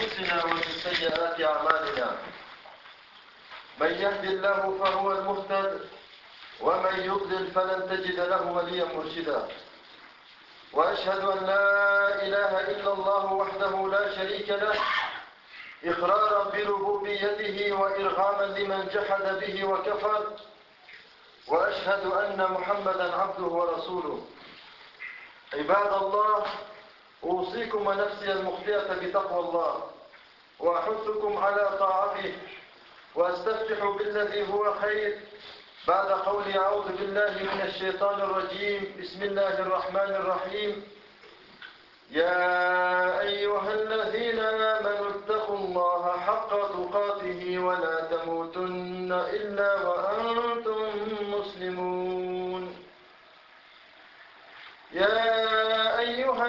أنفسنا ومن سيئات أعمالنا. من يهد الله فهو المهتد ومن يضلل فلن تجد له وليا مرشدا. وأشهد أن لا إله إلا الله وحده لا شريك له إقرارا بربوبيته وإرغاما لمن جحد به وكفر. وأشهد أن محمدا عبده ورسوله. عباد الله أوصيكم ونفسي المخطئة بتقوى الله وأحثكم على طاعته وأستفتح بالذي هو خير. بعد قولي أعوذ بالله من الشيطان الرجيم. بسم الله الرحمن الرحيم. يا أيها الذين آمنوا اتقوا الله حق تقاته ولا تموتن إلا وأنتم مسلمون. يا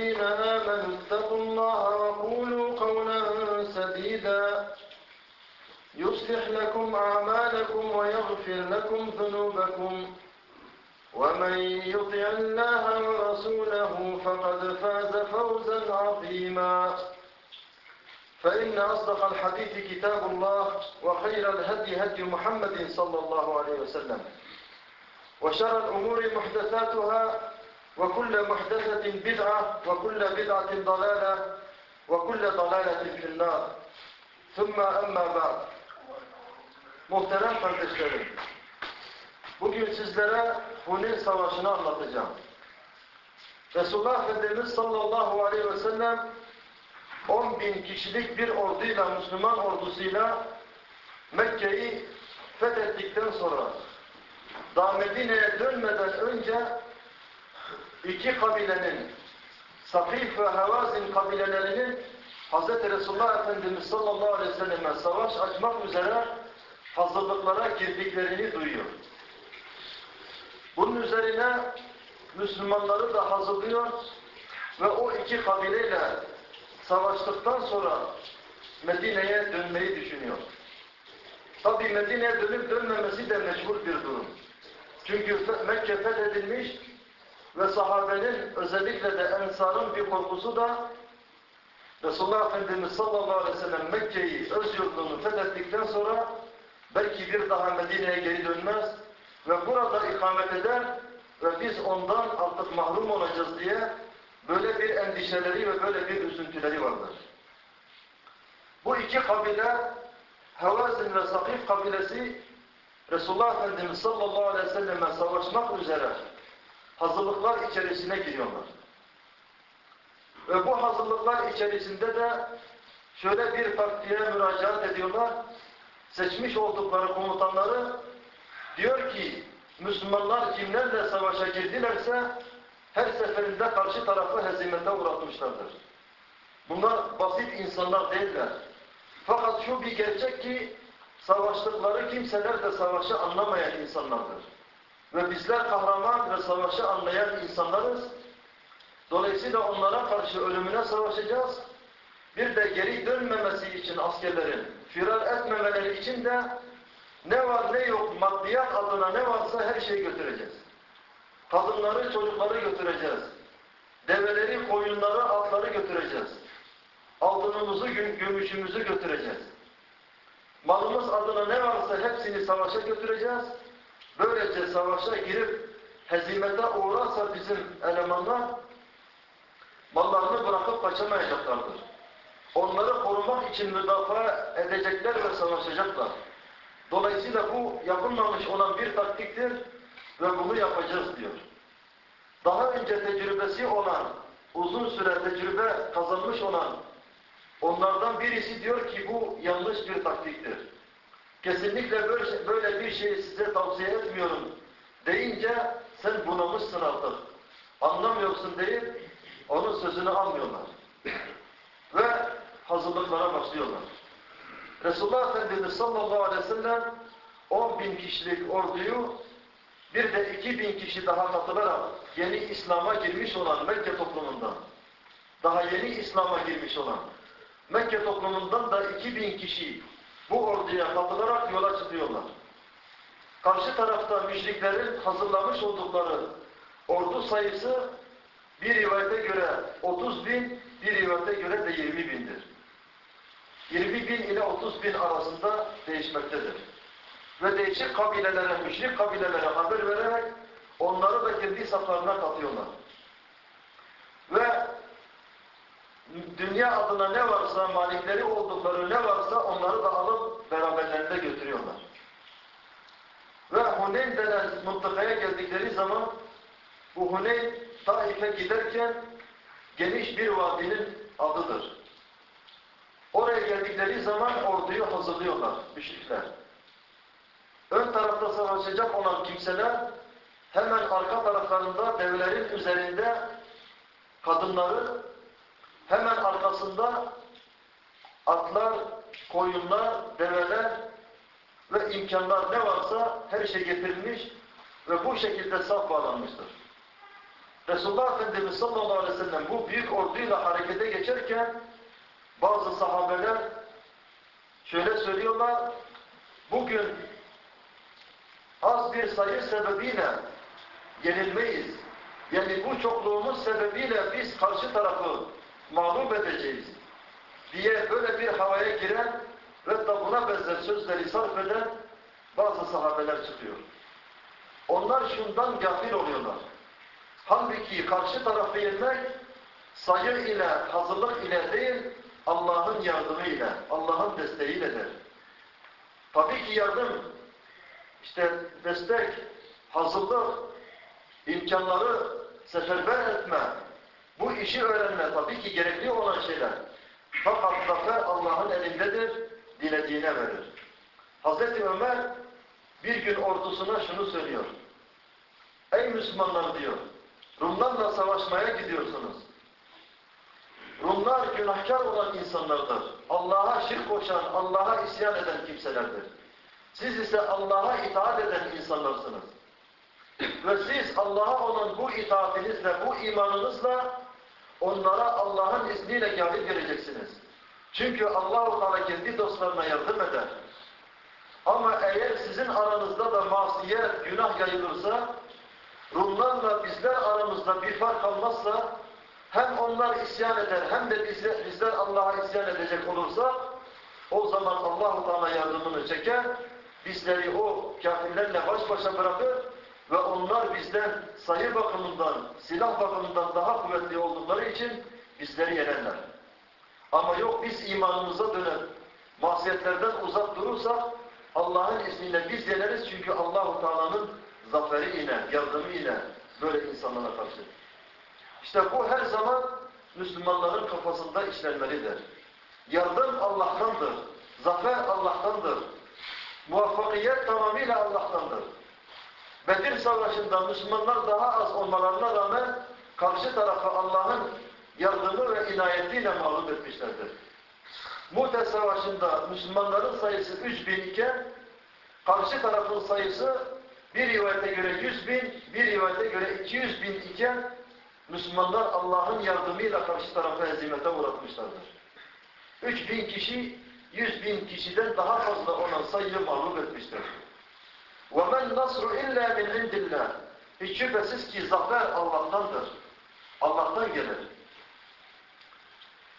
الذين آمنوا اتقوا الله وقولوا قولا سديدا. يصلح لكم أعمالكم ويغفر لكم ذنوبكم. ومن يطع الله ورسوله فقد فاز فوزا عظيما. فإن أصدق الحديث كتاب الله وخير الهدي هدي محمد صلى الله عليه وسلم. وشر الأمور محدثاتها وكل محدثة بدعة وكل بدعة ضلالة وكل ضلالة في النار ثم أما بعد Muhterem kardeşlerim, bugün sizlere Hunin Savaşı'nı anlatacağım. Resulullah Efendimiz sallallahu aleyhi ve sellem 10 bin kişilik bir orduyla, Müslüman ordusuyla Mekke'yi fethettikten sonra daha Medine'ye dönmeden önce iki kabilenin Sakif ve Havazin kabilelerinin Hz. Resulullah Efendimiz sallallahu aleyhi ve selleme savaş açmak üzere hazırlıklara girdiklerini duyuyor. Bunun üzerine Müslümanları da hazırlıyor ve o iki kabileyle savaştıktan sonra Medine'ye dönmeyi düşünüyor. Tabi Medine'ye dönüp dönmemesi de meşhur bir durum. Çünkü Mekke fethedilmiş ve sahabenin özellikle de ensarın bir korkusu da Resulullah Efendimiz sallallahu aleyhi ve sellem Mekke'yi öz yurdunu fethettikten sonra belki bir daha Medine'ye geri dönmez ve burada ikamet eder ve biz ondan artık mahrum olacağız diye böyle bir endişeleri ve böyle bir üzüntüleri vardır. Bu iki kabile Hevazin ve Sakif kabilesi Resulullah Efendimiz sallallahu aleyhi ve selleme savaşmak üzere hazırlıklar içerisine giriyorlar. Ve bu hazırlıklar içerisinde de şöyle bir taktiğe müracaat ediyorlar. Seçmiş oldukları komutanları diyor ki Müslümanlar kimlerle savaşa girdilerse her seferinde karşı tarafı hezimete uğratmışlardır. Bunlar basit insanlar değiller. Fakat şu bir gerçek ki savaştıkları kimseler de savaşı anlamayan insanlardır. Ve bizler kahraman ve savaşı anlayan insanlarız. Dolayısıyla onlara karşı ölümüne savaşacağız. Bir de geri dönmemesi için askerlerin firar etmemeleri için de ne var ne yok maddiyat adına ne varsa her şeyi götüreceğiz. Kadınları, çocukları götüreceğiz. Develeri, koyunları, atları götüreceğiz. Altınımızı, gümüşümüzü götüreceğiz. Malımız adına ne varsa hepsini savaşa götüreceğiz. Böylece savaşa girip hezimete uğrarsa bizim elemanlar mallarını bırakıp kaçamayacaklardır. Onları korumak için müdafaa edecekler ve savaşacaklar. Dolayısıyla bu yapılmamış olan bir taktiktir ve bunu yapacağız diyor. Daha önce tecrübesi olan, uzun süre tecrübe kazanmış olan onlardan birisi diyor ki bu yanlış bir taktiktir. Kesinlikle böyle, böyle bir şeyi size tavsiye etmiyorum deyince sen bunamışsın artık. Anlamıyorsun deyip onun sözünü almıyorlar. Ve hazırlıklara başlıyorlar. Resulullah Efendimiz sallallahu aleyhi ve sellem 10 bin kişilik orduyu bir de 2 bin kişi daha katılarak yeni İslam'a girmiş olan Mekke toplumundan, daha yeni İslam'a girmiş olan Mekke toplumundan da 2 bin kişi bu orduya katılarak yola çıkıyorlar. Karşı tarafta müşriklerin hazırlamış oldukları ordu sayısı bir rivayete göre 30 bin, bir rivayete göre de 20 bindir. 20 bin ile 30 bin arasında değişmektedir. Ve değişik kabilelere, müşrik kabilelere haber vererek onları da kendi saflarına katıyorlar. Ve dünya adına ne varsa, malikleri oldukları ne varsa onları da alıp beraberlerinde götürüyorlar. Ve Huneyn denen mıntıkaya geldikleri zaman bu Huneyn Taif'e giderken geniş bir vadinin adıdır. Oraya geldikleri zaman orduyu hazırlıyorlar müşrikler. Ön tarafta savaşacak olan kimseler hemen arka taraflarında devlerin üzerinde kadınları hemen arkasında atlar, koyunlar, develer ve imkanlar ne varsa her şey getirilmiş ve bu şekilde saf bağlanmıştır. Resulullah Efendimiz sallallahu aleyhi ve sellem bu büyük orduyla harekete geçerken bazı sahabeler şöyle söylüyorlar, bugün az bir sayı sebebiyle yenilmeyiz. Yani bu çokluğumuz sebebiyle biz karşı tarafı mağlup edeceğiz diye böyle bir havaya giren ve da buna benzer sözleri sarf eden bazı sahabeler çıkıyor. Onlar şundan gafil oluyorlar. Halbuki karşı tarafı yenmek sayı ile, hazırlık ile değil, Allah'ın yardımı ile, Allah'ın desteğiyledir. Tabii ki yardım, işte destek, hazırlık, imkanları seferber etme, bu işi öğrenme tabii ki gerekli olan şeyler. Fakat zafer Allah'ın elindedir, dilediğine verir. Hazreti Ömer bir gün ordusuna şunu söylüyor. Ey Müslümanlar diyor, Rumlarla savaşmaya gidiyorsunuz. Rumlar günahkar olan insanlardır. Allah'a şirk koşan, Allah'a isyan eden kimselerdir. Siz ise Allah'a itaat eden insanlarsınız. Ve siz Allah'a olan bu itaatinizle, bu imanınızla onlara Allah'ın izniyle galip geleceksiniz. Çünkü Allah-u Teala kendi dostlarına yardım eder. Ama eğer sizin aranızda da masiyet, günah yayılırsa, Rumlarla bizler aramızda bir fark kalmazsa, hem onlar isyan eder hem de bizler, bizler Allah'a isyan edecek olursa, o zaman Allah-u Teala yardımını çeker, bizleri o kafirlerle baş başa bırakır ve onlar bizden sayı bakımından, silah bakımından daha kuvvetli oldukları için bizleri yenerler. Ama yok biz imanımıza dönüp masiyetlerden uzak durursak Allah'ın izniyle biz yeneriz çünkü Allahu Teala'nın zaferi ile, yardımı ile böyle insanlara karşı. İşte bu her zaman Müslümanların kafasında işlenmelidir. Yardım Allah'tandır. Zafer Allah'tandır. Muvaffakiyet tamamıyla Allah'tandır. Bedir Savaşı'nda Müslümanlar daha az olmalarına rağmen karşı tarafı Allah'ın yardımı ve inayetiyle mağlup etmişlerdir. Mu'te Savaşı'nda Müslümanların sayısı 3 bin iken karşı tarafın sayısı bir rivayete göre 100 bin, bir rivayete göre 200 bin iken Müslümanlar Allah'ın yardımıyla karşı tarafı hezimete uğratmışlardır. 3 bin kişi 100 bin kişiden daha fazla olan sayıyı mağlup etmiştir. وَمَنْ نَصْرُ اِلَّا مِنْ عِنْدِ اللّٰهِ Hiç şüphesiz ki zafer Allah'tandır. Allah'tan gelir.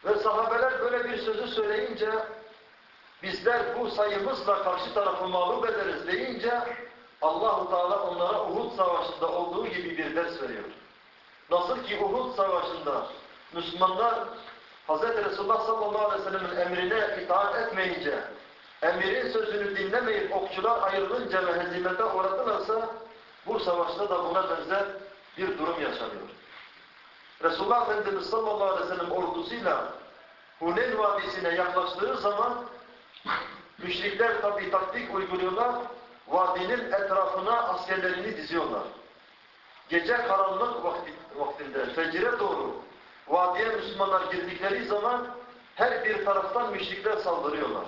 Ve sahabeler böyle bir sözü söyleyince bizler bu sayımızla karşı tarafı mağlup ederiz deyince Allahu Teala onlara Uhud Savaşı'nda olduğu gibi bir ders veriyor. Nasıl ki Uhud Savaşı'nda Müslümanlar Hz. Resulullah sallallahu aleyhi ve sellem'in emrine itaat etmeyince, emirin sözünü dinlemeyip okçular ayrılınca ve hezimete uğradılarsa, bu savaşta da buna benzer bir durum yaşanıyor. Resulullah Efendimiz sallallahu aleyhi ve sellem ordusuyla Huneyn Vadisi'ne yaklaştığı zaman müşrikler tabi taktik uyguluyorlar, vadinin etrafına askerlerini diziyorlar. Gece karanlık vakti, vaktinde, fecire doğru vadiye Müslümanlar girdikleri zaman her bir taraftan müşrikler saldırıyorlar.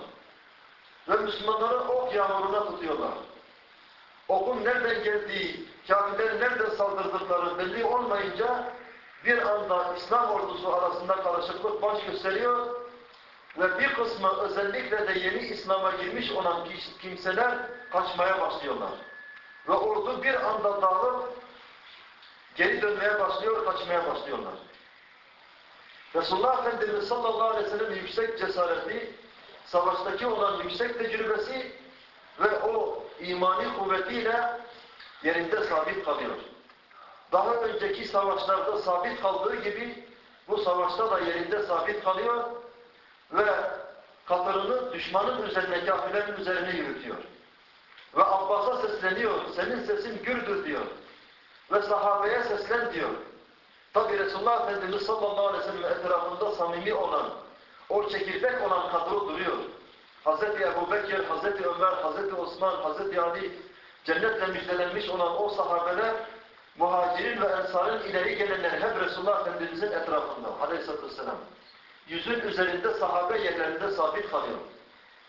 Ve Müslümanları ok yağmuruna tutuyorlar. Okun nereden geldiği, kafirlerin nereden saldırdıkları belli olmayınca bir anda İslam ordusu arasında karışıklık baş gösteriyor ve bir kısmı özellikle de yeni İslam'a girmiş olan kimseler kaçmaya başlıyorlar. Ve ordu bir anda dağılıp geri dönmeye başlıyor, kaçmaya başlıyorlar. Resulullah Efendimiz sallallahu aleyhi ve sellem yüksek cesareti, savaştaki olan yüksek tecrübesi ve o imani kuvvetiyle yerinde sabit kalıyor. Daha önceki savaşlarda sabit kaldığı gibi bu savaşta da yerinde sabit kalıyor ve katırını düşmanın üzerine, kafirlerin üzerine yürütüyor. Ve Abbas'a sesleniyor, senin sesin gürdür diyor. Ve sahabeye seslen diyor. Tabi Resulullah Efendimiz sallallahu aleyhi ve sellem etrafında samimi olan, o çekirdek olan kadro duruyor. Hz. Ebu Bekir, Hz. Ömer, Hz. Osman, Hz. Ali, cennetle müjdelenmiş olan o sahabeler, muhacirin ve ensarın ileri gelenler hep Resulullah Efendimizin etrafında aleyhissalatü vesselam. Yüzün üzerinde sahabe yerlerinde sabit kalıyor.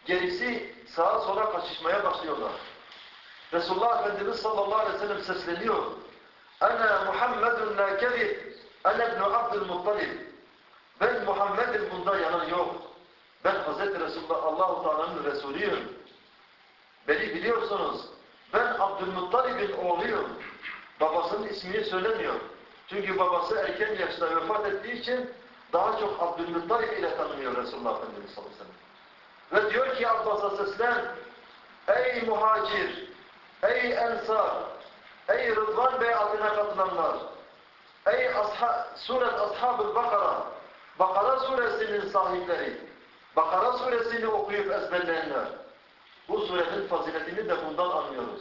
Gerisi sağa sola kaçışmaya başlıyorlar. Resulullah Efendimiz sallallahu aleyhi ve sellem sesleniyor. Ana Muhammedun la kezib. Ana ibn Abdülmuttalib. Ben Muhammed'im bunda yalan yok. Ben Hz. Resulullah Allah-u Teala'nın Resulüyüm. Beni biliyorsunuz. Ben Abdülmuttalib'in oğluyum. Babasının ismini söylemiyor. Çünkü babası erken yaşta vefat ettiği için daha çok Abdülmuttalib ile tanınıyor Resulullah Efendimiz sallallahu aleyhi ve sellem. Ve diyor ki Abbas'a seslen, Ey muhacir, ey ensar, ey Rıdvan Bey adına katılanlar, ey asha suret Ashab-ı Bakara, Bakara suresinin sahipleri, Bakara suresini okuyup ezberleyenler, bu surenin faziletini de bundan anlıyoruz.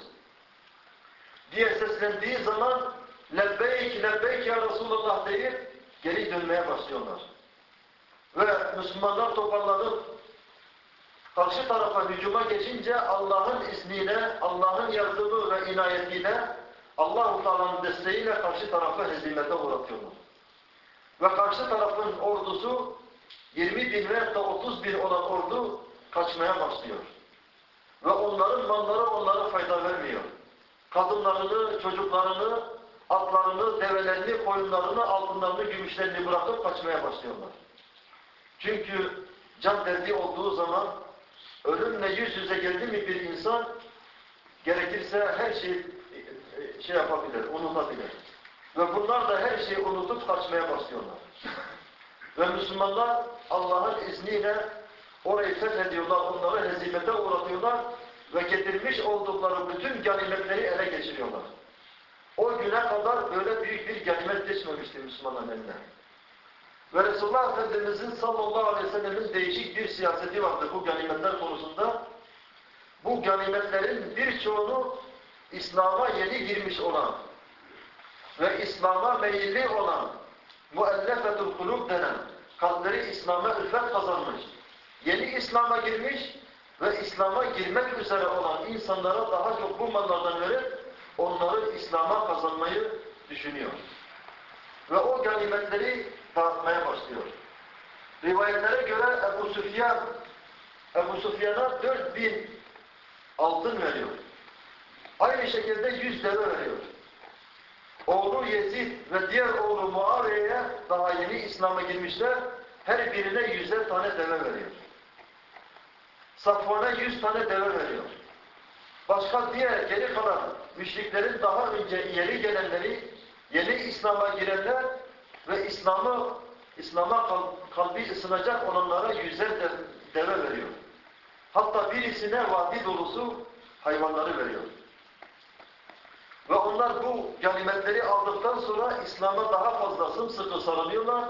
Diye seslendiği zaman lebbeyk lebbeyk ya Resulullah deyip geri dönmeye başlıyorlar. Ve Müslümanlar toparlanıp karşı tarafa hücuma geçince Allah'ın izniyle, Allah'ın yardımı ve inayetiyle, Allah-u Teala'nın desteğiyle karşı tarafı hezimete uğratıyorlar. Ve karşı tarafın ordusu 20 bin da 30 bin olan ordu kaçmaya başlıyor. Ve onların malları onlara fayda vermiyor. Kadınlarını, çocuklarını, atlarını, develerini, koyunlarını, altınlarını, gümüşlerini bırakıp kaçmaya başlıyorlar. Çünkü can derdi olduğu zaman ölümle yüz yüze geldi mi bir insan gerekirse her şeyi şey yapabilir, unutabilir. Ve bunlar da her şeyi unutup kaçmaya başlıyorlar. Ve Müslümanlar Allah'ın izniyle orayı fethediyorlar, onları hezimete uğratıyorlar ve getirmiş oldukları bütün ganimetleri ele geçiriyorlar. O güne kadar böyle büyük bir ganimet geçmemişti Müslümanların eline. Ve Resulullah Efendimizin sallallahu aleyhi ve sellemin değişik bir siyaseti vardı bu ganimetler konusunda. Bu ganimetlerin birçoğunu İslam'a yeni girmiş olan ve İslam'a meyilli olan muellefetul kulub denen kalpleri İslam'a ülfet kazanmış, yeni İslam'a girmiş ve İslam'a girmek üzere olan insanlara daha çok bu mallardan verip onları İslam'a kazanmayı düşünüyor. Ve o ganimetleri dağıtmaya başlıyor. Rivayetlere göre Ebu Süfyan Ebu Süfyan'a 4000 altın veriyor. Aynı şekilde 100 deve veriyor. Oğlu Yezid ve diğer oğlu Muaviye'ye daha yeni İslam'a girmişler. Her birine yüzer tane deve veriyor. Safvan'a yüz tane deve veriyor. Başka diğer geri kalan müşriklerin daha önce ileri gelenleri, yeni İslam'a girenler ve İslam'ı İslam'a kalbi ısınacak olanlara yüzer de, deve veriyor. Hatta birisine vadi dolusu hayvanları veriyor. Ve onlar bu ganimetleri aldıktan sonra İslam'a daha fazla sımsıkı sarılıyorlar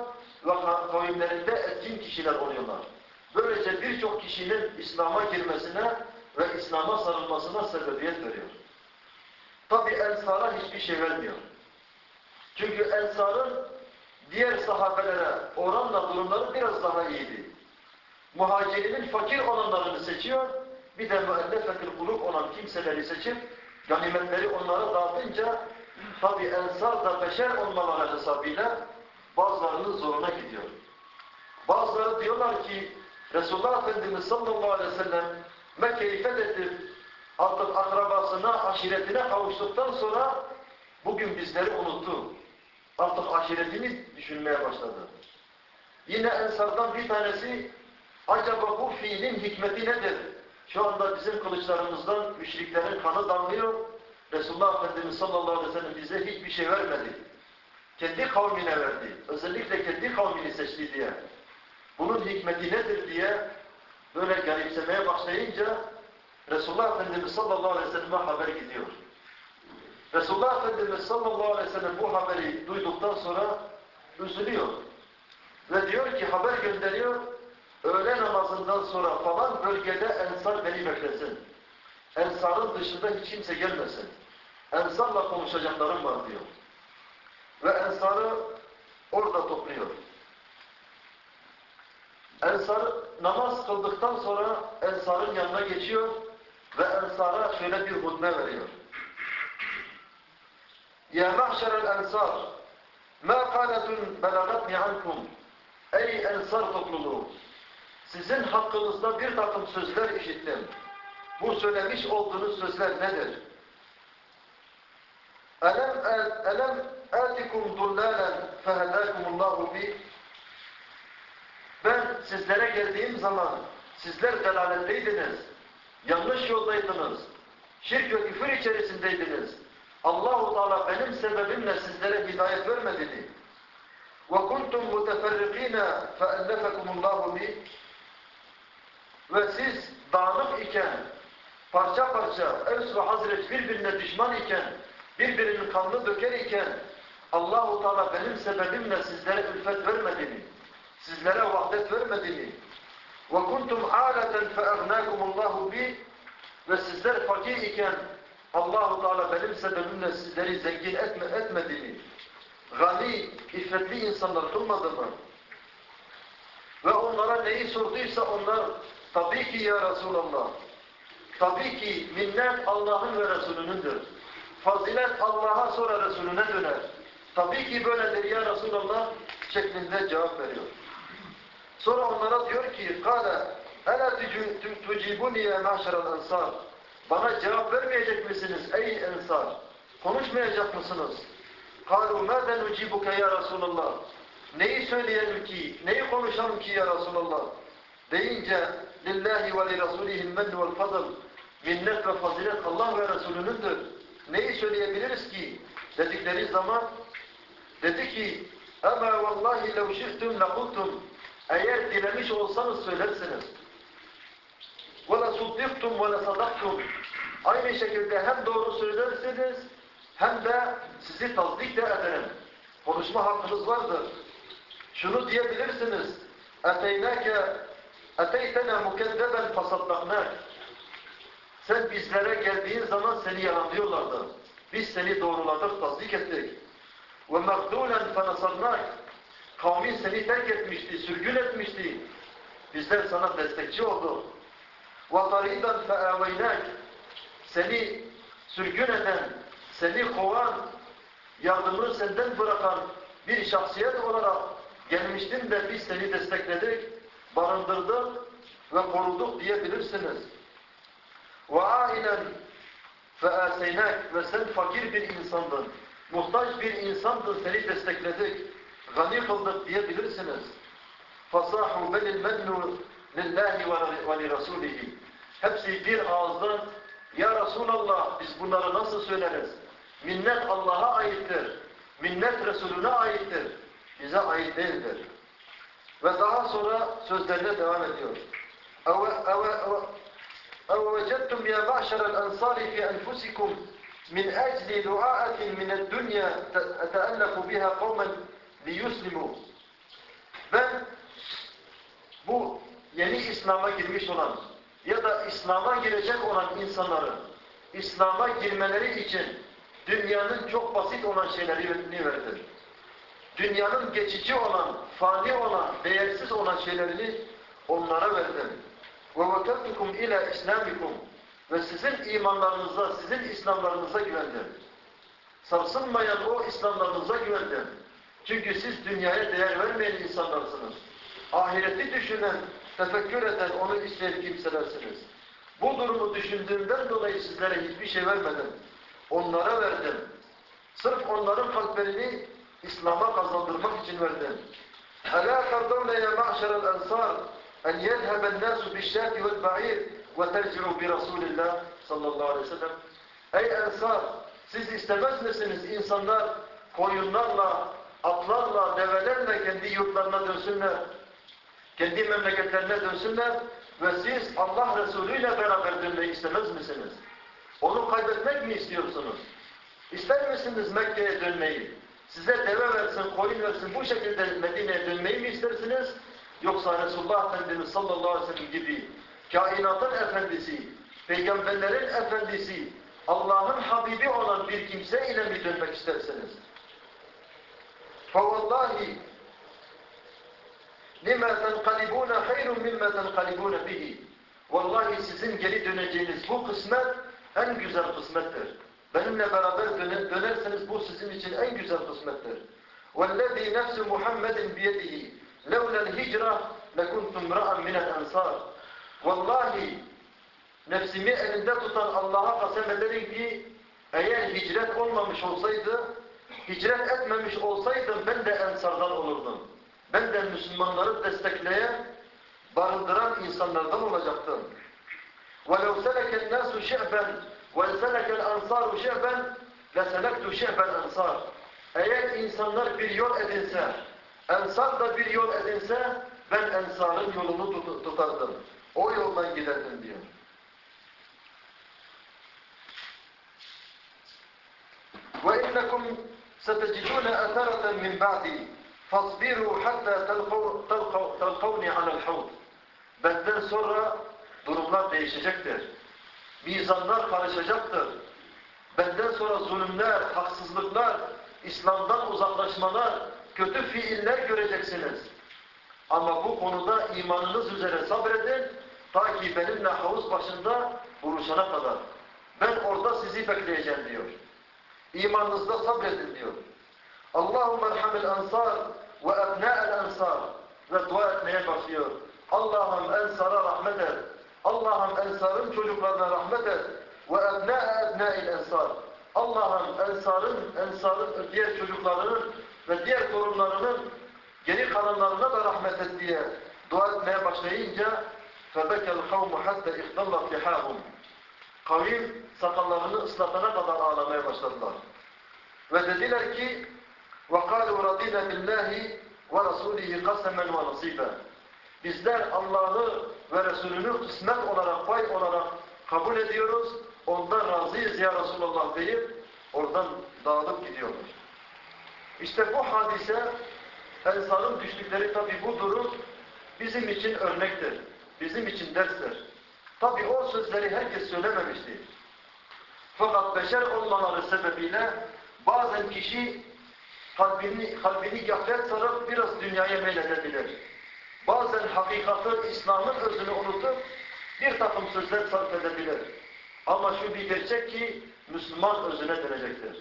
ve kavimlerinde etkin kişiler oluyorlar. Böylece birçok kişinin İslam'a girmesine ve İslam'a sarılmasına sebebiyet veriyor. Tabi Ensar'a hiçbir şey vermiyor. Çünkü Ensar'ın diğer sahabelere oranla durumları biraz daha iyiydi. Muhacirinin fakir olanlarını seçiyor, bir de müellefetil kulub olan kimseleri seçip ganimetleri onlara dağıtınca tabi ensar da beşer olmaları hesabıyla bazılarının zoruna gidiyor. Bazıları diyorlar ki Resulullah Efendimiz sallallahu aleyhi ve sellem Mekke'yi fethedip artık akrabasına, aşiretine kavuştuktan sonra bugün bizleri unuttu. Artık aşiretini düşünmeye başladı. Yine Ensar'dan bir tanesi acaba bu fiilin hikmeti nedir? Şu anda bizim kılıçlarımızdan müşriklerin kanı damlıyor. Resulullah Efendimiz sallallahu aleyhi ve sellem bize hiçbir şey vermedi. Kendi kavmine verdi. Özellikle kendi kavmini seçti diye. Bunun hikmeti nedir diye böyle garipsemeye başlayınca Resulullah Efendimiz sallallahu aleyhi ve sellem'e haber gidiyor. Resulullah Efendimiz sallallahu aleyhi ve sellem bu haberi duyduktan sonra üzülüyor. Ve diyor ki haber gönderiyor, öğle namazından sonra falan bölgede Ensar beni beklesin. Ensar'ın dışında hiç kimse gelmesin. Ensar'la konuşacaklarım var diyor. Ve Ensar'ı orada topluyor. Ensar namaz kıldıktan sonra Ensar'ın yanına geçiyor ve Ensar'a şöyle bir hutbe veriyor. Ya mahşerel ensar ma kaletun belagatni ankum Ey Ensar topluluğu sizin hakkınızda bir takım sözler işittim. Bu söylemiş olduğunuz sözler nedir? Elem elem atikum dullalen fehedâkumullahu bi Ben sizlere geldiğim zaman sizler delaletteydiniz. Yanlış yoldaydınız. Şirk ve küfür içerisindeydiniz. Allahu Teala benim sebebimle sizlere hidayet vermedi. Ve kuntum muteferrikîne feellefekumullahu bi Ve siz dağınık iken, parça parça, Evs ve Hazret birbirine düşman iken, birbirinin kanını döker iken, Allahu Teala benim sebebimle sizlere ülfet vermedi mi? Sizlere vahdet vermedi mi? وَكُنْتُمْ عَالَةً فَأَغْنَاكُمُ اللّٰهُ بِهِ Ve sizler fakir iken, Allahu Teala benim sebebimle sizleri zengin etme, etmedi mi? Gani, iffetli insanlar kılmadı mı? Ve onlara neyi sorduysa onlar, Tabii ki ya Resulallah. Tabii ki minnet Allah'ın ve Resulünündür. Fazilet Allah'a sonra Resulüne döner. Tabii ki böyledir ya Resulallah şeklinde cevap veriyor. Sonra onlara diyor ki kâle hele tucibuniye mahşerel ensar bana cevap vermeyecek misiniz ey ensar? Konuşmayacak mısınız? Kâlu mâzen ucibuke ya Resulallah? Neyi söyleyelim ki? Neyi konuşalım ki ya Resulallah? Deyince لِلّٰهِ وَلِرَسُولِهِ الْمَنُّ وَالْفَضَلِ Minnet ve fazilet Allah ve Resulünündür. Neyi söyleyebiliriz ki? Dedikleri zaman, dedi ki, اَمَا وَاللّٰهِ لَوْ شِئْتُمْ لَقُلْتُمْ Eğer dilemiş olsanız söylersiniz. وَلَصُدِّقْتُمْ وَلَصَدَقْتُمْ Aynı şekilde hem doğru söylersiniz, hem de sizi tasdik de ederim. Konuşma hakkınız vardır. Şunu diyebilirsiniz. اَتَيْنَاكَ اَتَيْتَنَا مُكَذَّبًا فَصَدَّقْنَاكَ Sen bizlere geldiğin zaman seni yalanlıyorlardı. Biz seni doğruladık, tasdik ettik. وَمَغْدُولًا فَنَصَرْنَاكَ Kavmin seni terk etmişti, sürgün etmişti. Bizler sana destekçi olduk. وَطَرِيدًا فَاَوَيْنَاكَ Seni sürgün eden, seni kovan, yardımını senden bırakan bir şahsiyet olarak gelmiştin de biz seni destekledik, barındırdık ve koruduk diyebilirsiniz. وَعَائِلًا فَاَسَيْنَاكَ Ve sen fakir bir insandın, muhtaç bir insandın, seni destekledik, gani kıldık diyebilirsiniz. فَصَاحُوا بَلِ الْمَنُّ لِلّٰهِ وَلِرَسُولِهِ Hepsi bir ağızdan ya Resulallah biz bunları nasıl söyleriz? Minnet Allah'a aittir. Minnet Resulüne aittir. Bize ait değildir. Ve daha sonra sözlerine devam ediyor. اَوَوَجَدْتُمْ يَا مَعْشَرَ الْاَنْصَارِ فِي أَنْفُسِكُمْ مِنْ أَجْلِ دُعَاءَةٍ مِنَ الدُّنْيَا أَتَأَلَّفُ بِهَا قَوْمًا لِيُسْلِمُوا Ben bu yeni İslam'a girmiş olan ya da İslam'a girecek olan insanların İslam'a girmeleri için dünyanın çok basit olan şeylerini verdim. Dünyanın geçici olan, fani olan, değersiz olan şeylerini onlara verdim. وَوَكَلْتُكُمْ اِلَى İslamikum Ve sizin imanlarınıza, sizin İslamlarınıza güvendim. Sarsılmayan o İslamlarınıza güvendim. Çünkü siz dünyaya değer vermeyen insanlarsınız. Ahireti düşünen, tefekkür eden, onu isteyen kimselersiniz. Bu durumu düşündüğümden dolayı sizlere hiçbir şey vermedim. Onlara verdim. Sırf onların kalplerini İslam'a kazandırmak için verdim. أَلَا تَرْضَوْنَ يَا مَعْشَرَ الْأَنْصَارِ أَنْ يَذْهَبَ النَّاسُ بِالشَّاةِ وَالْبَعِيرِ وَتَرْجِعُوا بِرَسُولِ اللّٰهِ sallallahu aleyhi ve sellem. Ey Ensar! Siz istemez misiniz insanlar koyunlarla, atlarla, develerle kendi yurtlarına dönsünler, kendi memleketlerine dönsünler ve siz Allah Resulü ile beraber dönmeyi istemez misiniz? Onu kaybetmek mi istiyorsunuz? İster misiniz Mekke'ye dönmeyi? Size deve versin, koyun versin, bu şekilde Medine'ye dönmeyi mi istersiniz? Yoksa Resulullah Efendimiz sallallahu aleyhi ve sellem gibi kainatın efendisi, peygamberlerin efendisi, Allah'ın Habibi olan bir kimse ile mi dönmek istersiniz? فَوَاللّٰهِ لِمَا تَنْقَلِبُونَ خَيْرٌ مِمَّا تَنْقَلِبُونَ بِهِ Vallahi sizin geri döneceğiniz bu kısmet en güzel kısmettir. Benimle beraber döner, dönerseniz bu sizin için en güzel kısmettir. وَالَّذ۪ي نَفْسُ مُحَمَّدٍ بِيَدِهِ لَوْلَا الْهِجْرَةِ لَكُنْتُ امْرَأً مِنَ الْاَنْصَارِ Vallahi nefsimi elinde tutan Allah'a kasem ederim ki eğer hicret olmamış olsaydı, hicret etmemiş olsaydım ben de ensardan olurdum. Ben de Müslümanları destekleyen, barındıran insanlardan olacaktım. وَلَوْ سَلَكَ النَّاسُ شِعْبًا وإن سلك الأنصار شعبا لسلكت شعب الأنصار. أيات إنسانlar biliyor edinse أنصار بليون biliyor بل ben أنصارın yolunu tutardım o yoldan giderdim diyor وإنكم ستجدون أثرة من بعدي. فاصبروا حتى تلقوا تلقوني على الحوض. Benden sonra durumlar değişecektir. Mizanlar karışacaktır. Benden sonra zulümler, haksızlıklar, İslam'dan uzaklaşmalar, kötü fiiller göreceksiniz. Ama bu konuda imanınız üzere sabredin, ta ki benimle havuz başında buluşana kadar. Ben orada sizi bekleyeceğim diyor. İmanınızda sabredin diyor. Allahümme erhamil ansar ve ebnâ'el ansar ve dua etmeye başlıyor. Allah'ım ensara rahmet et. Allah'ım ensarın çocuklarına rahmet et. Ve ebnâ'e ebnâ'il ensar. Allah'ım ensarın, ensarın diğer çocuklarının ve diğer torunlarının geri kalanlarına da rahmet et diye dua etmeye başlayınca فَبَكَ الْقَوْمُ حَتَّى اِخْتَلَّتْ لِحَاهُمْ Kavim sakallarını ıslatana kadar ağlamaya başladılar. Ve dediler ki وَقَالُوا رَضِينَ بِاللّٰهِ وَرَسُولِهِ قَسَمًا وَنَصِيبًا Bizler Allah'ı ve Resulünü kısmet olarak, pay olarak kabul ediyoruz. Ondan razıyız ya Resulallah deyip oradan dağılıp gidiyorlar. İşte bu hadise Ensar'ın düştükleri tabi bu durum bizim için örnektir. Bizim için derstir. Tabi o sözleri herkes söylememişti. Fakat beşer olmaları sebebiyle bazen kişi kalbini, kalbini gaflet sarıp biraz dünyaya meyledebilir. Bazen hakikatı, İslam'ın özünü unutup bir takım sözler sarf edebilir. Ama şu bir gerçek ki Müslüman özüne dönecektir.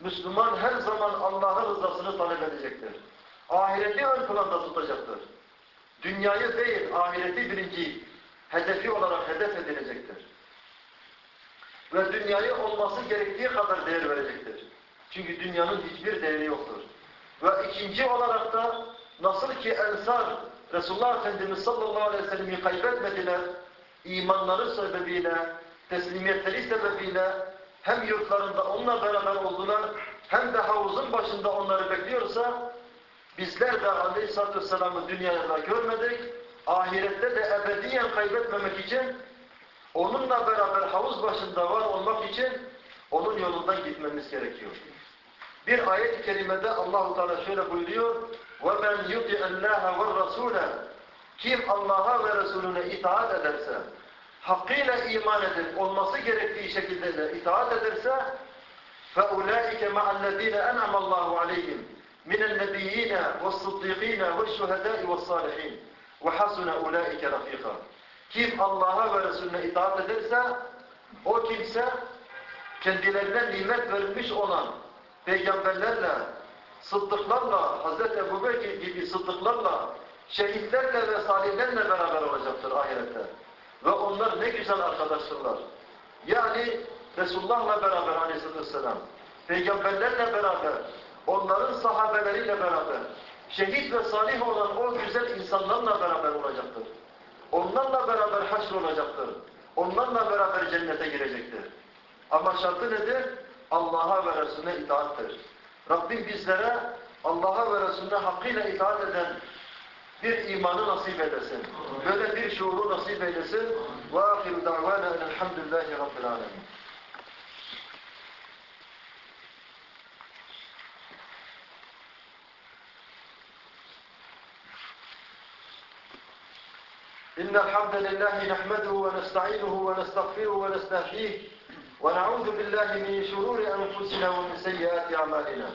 Müslüman her zaman Allah'ın rızasını talep edecektir. Ahireti ön planda tutacaktır. Dünyayı değil, ahireti birinci hedefi olarak hedef edilecektir. Ve dünyayı olması gerektiği kadar değer verecektir. Çünkü dünyanın hiçbir değeri yoktur. Ve ikinci olarak da nasıl ki Ensar Resulullah Efendimiz sallallahu aleyhi ve sellem'i kaybetmediler, imanları sebebiyle, teslimiyetleri sebebiyle hem yurtlarında onunla beraber oldular, hem de havuzun başında onları bekliyorsa, bizler de aleyhissalatü vesselam'ı dünyada görmedik, ahirette de ebediyen kaybetmemek için, onunla beraber havuz başında var olmak için, onun yolundan gitmemiz gerekiyor. Bir ayet-i kerimede Allahu Teala şöyle buyuruyor: وَمَنْ يُطِعَ اللّٰهَ وَالرَّسُولَ Kim Allah'a ve Resulüne itaat ederse, hakkıyla iman edip olması gerektiği şekilde de itaat ederse فَاُولَٰئِكَ مَعَ الَّذ۪ينَ اَنْعَمَ اللّٰهُ عَلَيْهِمْ مِنَ النَّبِيِّينَ وَالصِّدِّيقِينَ وَالشُّهَدَاءِ وَالصَّالِحِينَ وَحَسُنَ اُولَٰئِكَ رَفِيقًا Kim Allah'a ve Resulüne itaat ederse o kimse kendilerine nimet verilmiş olan peygamberlerle, sıddıklarla, Hz. Ebu Bekir gibi sıddıklarla, şehitlerle ve salihlerle beraber olacaktır ahirette. Ve onlar ne güzel arkadaştırlar. Yani Resulullah'la beraber aleyhissalatü vesselam, peygamberlerle beraber, onların sahabeleriyle beraber, şehit ve salih olan o güzel insanlarla beraber olacaktır. Onlarla beraber haşr olacaktır. Onlarla beraber cennete girecektir. Ama şartı nedir? Allah'a ve Resulüne itaattir. Rabbim bizlere Allah'a ve Resulüne hakkıyla itaat eden bir imanı nasip eylesin. Böyle bir şuuru nasip eylesin. Ve ahiru da'vana elhamdülillahi rabbil alemin. إن الحمد لله نحمده ونستعينه ونستغفره ونستهديه ونعوذ بالله من شرور أنفسنا ومن سيئات أعمالنا.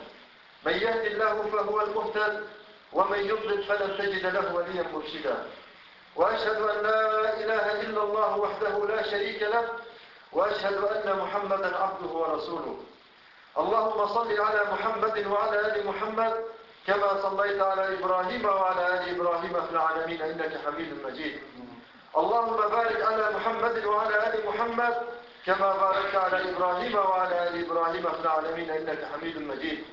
من يهد الله فهو المهتد ومن يضلل فلن تجد له وليا مرشدا. وأشهد أن لا إله إلا الله وحده لا شريك له وأشهد أن محمدا عبده ورسوله. اللهم صل على محمد وعلى آل محمد كما صليت على إبراهيم وعلى آل إبراهيم في العالمين إنك حميد مجيد. اللهم بارك على محمد وعلى آل محمد كما باركت على إبراهيم وعلى آل إبراهيم في العالمين إنك حميد مجيد.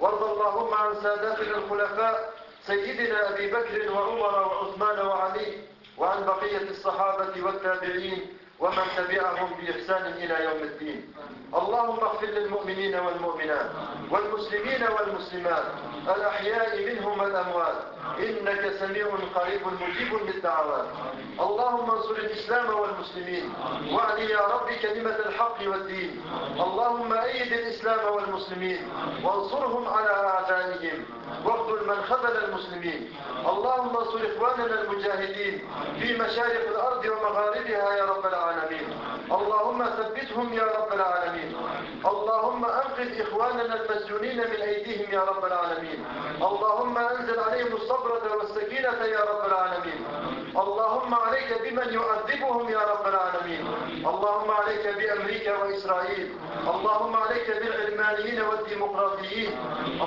وارض اللهم عن ساداتنا الخلفاء سيدنا أبي بكر وعمر وعثمان وعلي وعن بقية الصحابة والتابعين ومن تبعهم بإحسان إلى يوم الدين. اللهم اغفر للمؤمنين والمؤمنات والمسلمين والمسلمات الأحياء منهم والأموات. إنك سميع قريب مجيب للدعوات. اللهم انصر الإسلام والمسلمين. واعلي يا رب كلمة الحق والدين. اللهم أيد الإسلام والمسلمين. وانصرهم على أعدائهم واخذل من خذل المسلمين. اللهم انصر إخواننا المجاهدين في مشارق الأرض ومغاربها يا رب العالمين. اللهم ثبتهم يا رب العالمين. اللهم أنقذ إخواننا المسجونين من أيديهم يا رب العالمين. اللهم أنزل الصبرة والسكينة يا رب العالمين. اللهم عليك بمن يعذبهم يا رب العالمين. اللهم عليك بأمريكا وإسرائيل. اللهم عليك بالعلمانيين والديمقراطيين.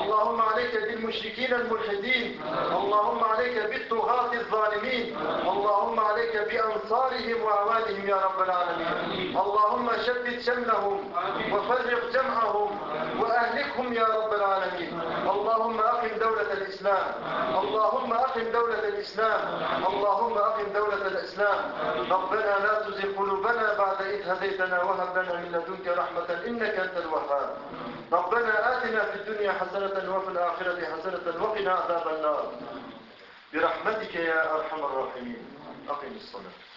اللهم عليك بالمشركين الملحدين. اللهم عليك بالطغاة الظالمين. اللهم عليك بأنصارهم وأعوانهم يا رب العالمين. اللهم شتت شملهم وفرق جمعهم وأهلكهم يا رب العالمين. اللهم أقم الإسلام. اللهم أقم دولة الإسلام. اللهم أقم دولة الإسلام. ربنا لا تزغ قلوبنا بعد إذ هديتنا وهب لنا من لدنك رحمة إنك أنت الوهاب. ربنا آتنا في الدنيا حسنة وفي الآخرة حسنة وقنا عذاب النار. برحمتك يا أرحم الراحمين. أقم الصلاة.